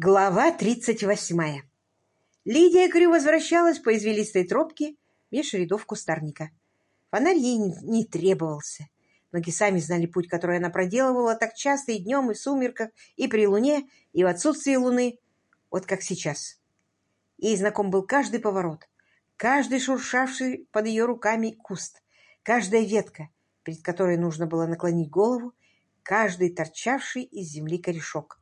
Глава тридцать восьмая. Лидия Крю возвращалась по извилистой тропке меж рядов кустарника. Фонарь ей не требовался. Ноги сами знали путь, который она проделывала так часто и днем, и в сумерках, и при луне, и в отсутствии луны, вот как сейчас. Ей знаком был каждый поворот, каждый шуршавший под ее руками куст, каждая ветка, перед которой нужно было наклонить голову, каждый торчавший из земли корешок.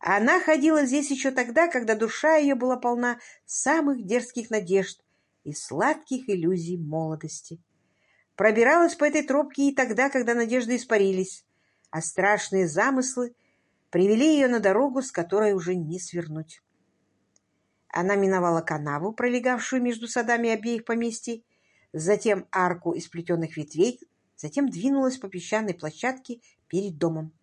Она ходила здесь еще тогда, когда душа ее была полна самых дерзких надежд и сладких иллюзий молодости. Пробиралась по этой тропке и тогда, когда надежды испарились, а страшные замыслы привели ее на дорогу, с которой уже не свернуть. Она миновала канаву, пролегавшую между садами обеих поместий, затем арку из плетеных ветвей, затем двинулась по песчаной площадке перед домом.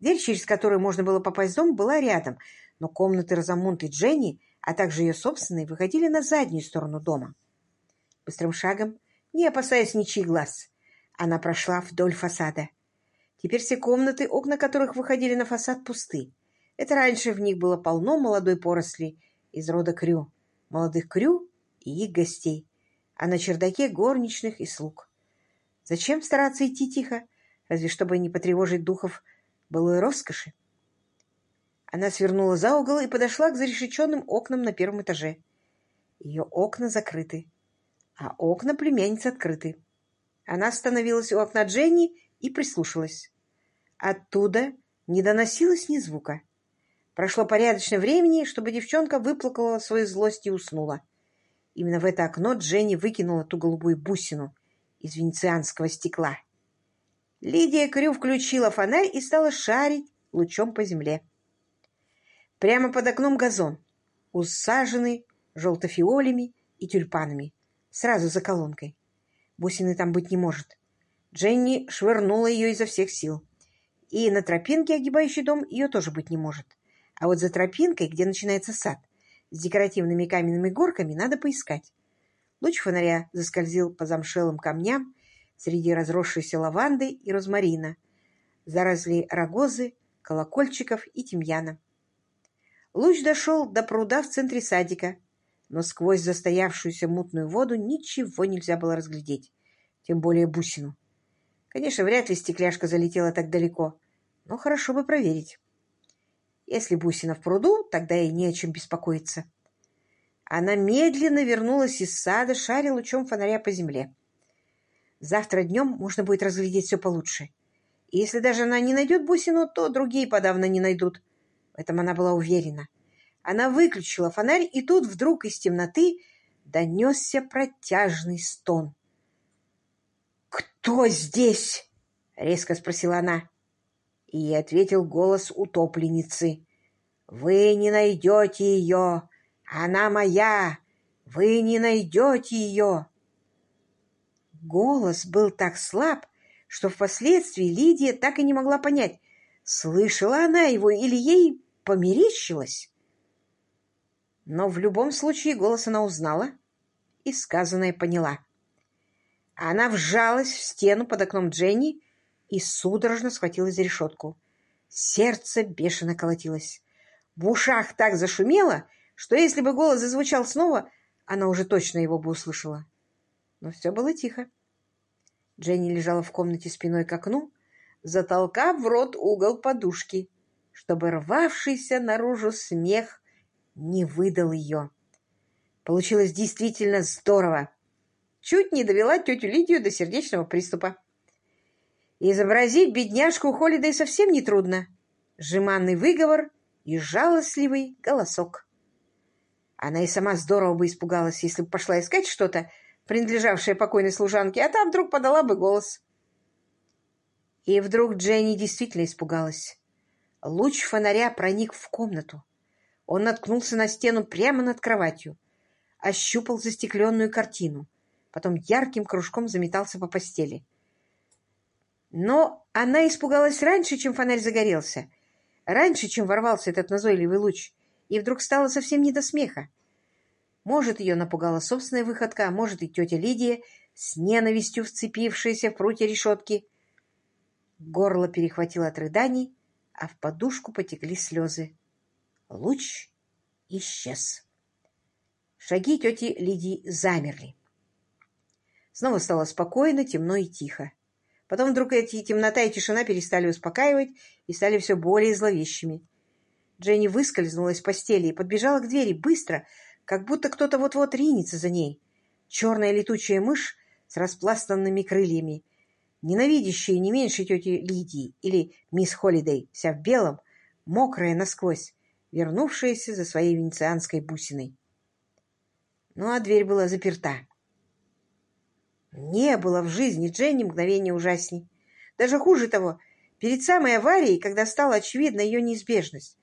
Дверь, через которую можно было попасть в дом, была рядом, но комнаты Розамунд и Дженни, а также ее собственные, выходили на заднюю сторону дома. Быстрым шагом, не опасаясь ничьих глаз, она прошла вдоль фасада. Теперь все комнаты, окна которых выходили на фасад, пусты. Это раньше в них было полно молодой поросли из рода крю, молодых крю и их гостей, а на чердаке горничных и слуг. Зачем стараться идти тихо, разве чтобы не потревожить духов былой роскоши. Она свернула за угол и подошла к зарешеченным окнам на первом этаже. Ее окна закрыты, а окна племянницы открыты. Она остановилась у окна Дженни и прислушалась. Оттуда не доносилось ни звука. Прошло порядочное времени, чтобы девчонка выплакала свою злость и уснула. Именно в это окно Дженни выкинула ту голубую бусину из венецианского стекла. Лидия Крю включила фонарь и стала шарить лучом по земле. Прямо под окном газон, усаженный желтофиолями и тюльпанами, сразу за колонкой. Бусины там быть не может. Дженни швырнула ее изо всех сил. И на тропинке, огибающей дом, ее тоже быть не может. А вот за тропинкой, где начинается сад, с декоративными каменными горками, надо поискать. Луч фонаря заскользил по замшелым камням, среди разросшейся лаванды и розмарина, заросли рогозы, колокольчиков и тимьяна. Луч дошел до пруда в центре садика, но сквозь застоявшуюся мутную воду ничего нельзя было разглядеть, тем более бусину. Конечно, вряд ли стекляшка залетела так далеко, но хорошо бы проверить. Если бусина в пруду, тогда и не о чем беспокоиться. Она медленно вернулась из сада, шаря лучом фонаря по земле. Завтра днем можно будет разглядеть все получше. И если даже она не найдет бусину, то другие подавно не найдут. В этом она была уверена. Она выключила фонарь, и тут вдруг из темноты донесся протяжный стон. «Кто здесь?» — резко спросила она. И ответил голос утопленницы. «Вы не найдете ее! Она моя! Вы не найдете ее!» Голос был так слаб, что впоследствии Лидия так и не могла понять, слышала она его или ей померещилось. Но в любом случае голос она узнала и сказанное поняла. Она вжалась в стену под окном Дженни и судорожно схватилась за решетку. Сердце бешено колотилось. В ушах так зашумело, что если бы голос зазвучал снова, она уже точно его бы услышала. Но все было тихо. Дженни лежала в комнате спиной к окну, затолкав в рот угол подушки, чтобы рвавшийся наружу смех не выдал ее. Получилось действительно здорово. Чуть не довела тетю Лидию до сердечного приступа. Изобразить бедняжку Холидей совсем нетрудно. Жеманный выговор и жалостливый голосок. Она и сама здорово бы испугалась, если бы пошла искать что-то, принадлежавшая покойной служанке, а та вдруг подала бы голос. И вдруг Дженни действительно испугалась. Луч фонаря проник в комнату. Он наткнулся на стену прямо над кроватью, ощупал застекленную картину, потом ярким кружком заметался по постели. Но она испугалась раньше, чем фонарь загорелся, раньше, чем ворвался этот назойливый луч, и вдруг стало совсем не до смеха. Может, ее напугала собственная выходка, а может и тетя Лидия, с ненавистью вцепившаяся в прутья решетки. Горло перехватило от рыданий, а в подушку потекли слезы. Луч исчез. Шаги тети Лидии замерли. Снова стало спокойно, темно и тихо. Потом вдруг эти темнота и тишина перестали успокаивать и стали все более зловещими. Дженни выскользнула из постели и подбежала к двери быстро, как будто кто-то вот-вот ринется за ней. Черная летучая мышь с распластанными крыльями, ненавидящая не меньше тети Лидии или мисс Холидей, вся в белом, мокрая насквозь, вернувшаяся за своей венецианской бусиной. Ну, а дверь была заперта. Не было в жизни Дженни мгновения ужасней. Даже хуже того, перед самой аварией, когда стала очевидна ее неизбежность.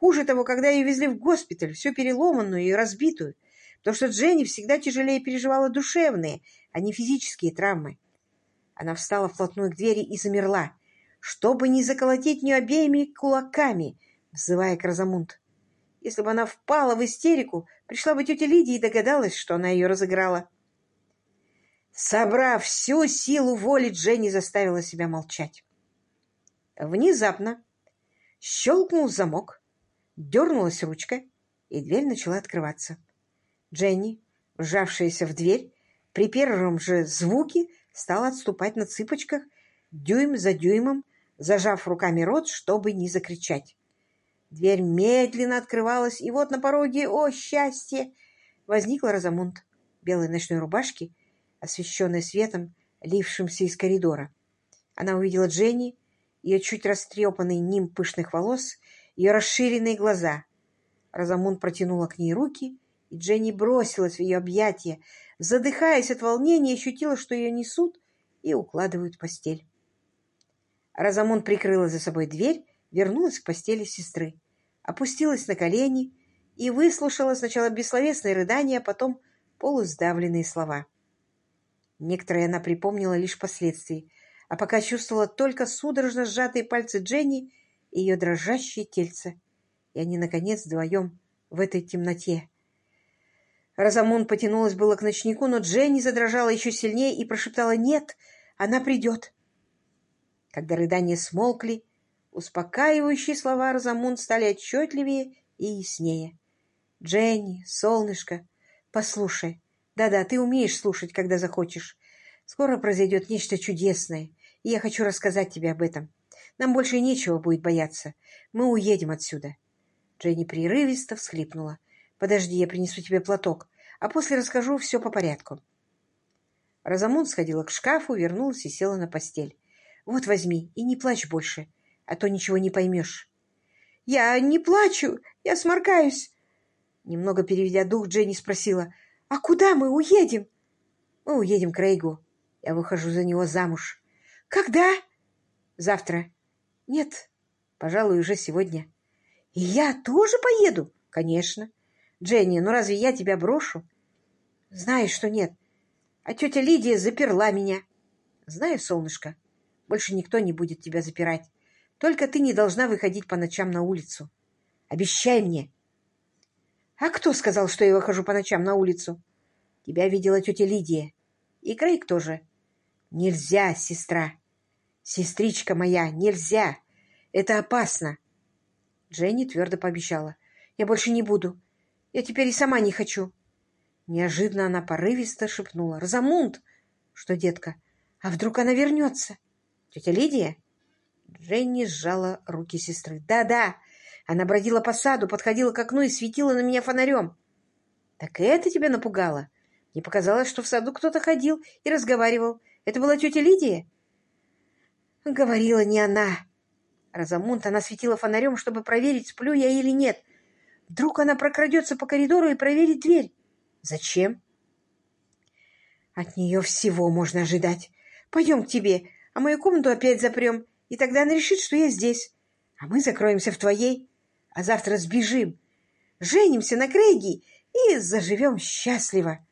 Хуже того, когда ее везли в госпиталь, всю переломанную и разбитую, потому что Дженни всегда тяжелее переживала душевные, а не физические травмы. Она встала вплотную к двери и замерла, чтобы не заколотить нее обеими кулаками, взывая к Розамунд. Если бы она впала в истерику, пришла бы тетя Лидия и догадалась, что она ее разыграла. Собрав всю силу воли, Дженни заставила себя молчать. Внезапно щелкнул замок, дернулась ручка, и дверь начала открываться. Дженни, вжавшаяся в дверь, при первом же звуке стала отступать на цыпочках, дюйм за дюймом, зажав руками рот, чтобы не закричать. Дверь медленно открывалась, и вот на пороге, о, счастье, возникла Розамунд в белой ночной рубашке освещенной светом, лившимся из коридора. Она увидела Дженни, ее чуть растрепанный ним пышных волос, ее расширенные глаза. Розамун протянула к ней руки, и Дженни бросилась в ее объятия, задыхаясь от волнения, ощутила, что ее несут и укладывают в постель. Розамун прикрыла за собой дверь, вернулась к постели сестры, опустилась на колени и выслушала сначала бессловесные рыдания, а потом полусдавленные слова. Некоторые она припомнила лишь последствий, а пока чувствовала только судорожно сжатые пальцы Дженни ее дрожащие тельце. И они, наконец, вдвоем в этой темноте. Розамун потянулась было к ночнику, но Дженни задрожала еще сильнее и прошептала «Нет, она придет». Когда рыдания смолкли, успокаивающие слова Розамун стали отчетливее и яснее. «Дженни, солнышко, послушай, да-да, ты умеешь слушать, когда захочешь. Скоро произойдет нечто чудесное, и я хочу рассказать тебе об этом. Нам больше нечего будет бояться. Мы уедем отсюда. Дженни прерывисто всхлипнула. «Подожди, я принесу тебе платок, а после расскажу все по порядку». Розамун сходила к шкафу, вернулась и села на постель. «Вот возьми, и не плачь больше, а то ничего не поймешь». «Я не плачу, я сморкаюсь». Немного переведя дух, Дженни спросила, «А куда мы уедем?» «Мы уедем к Рейгу. Я выхожу за него замуж». «Когда?» «Завтра». «Нет, пожалуй, уже сегодня». «И я тоже поеду?» «Конечно». «Дженни, ну разве я тебя брошу?» «Знаешь, что нет. А тетя Лидия заперла меня». «Знаю, солнышко, больше никто не будет тебя запирать. Только ты не должна выходить по ночам на улицу. Обещай мне». «А кто сказал, что я выхожу по ночам на улицу?» «Тебя видела тетя Лидия. И Крейг тоже». «Нельзя, сестра. Сестричка моя, нельзя. Это опасно». Дженни твердо пообещала. «Я больше не буду. Я теперь и сама не хочу». Неожиданно она порывисто шепнула. «Розамунд!» «Что, детка? А вдруг она вернется?» «Тетя Лидия?» Дженни сжала руки сестры. «Да-да, она бродила по саду, подходила к окну и светила на меня фонарем. Так это тебя напугало? Мне показалось, что в саду кто-то ходил и разговаривал. Это была тетя Лидия? Говорила не она. Розамунт, она светила фонарем, чтобы проверить, сплю я или нет. Вдруг она прокрадется по коридору и проверит дверь. Зачем? От нее всего можно ожидать. Пойдем к тебе, а мою комнату опять запрем, и тогда она решит, что я здесь. А мы закроемся в твоей а завтра сбежим, женимся на Крейге и заживем счастливо.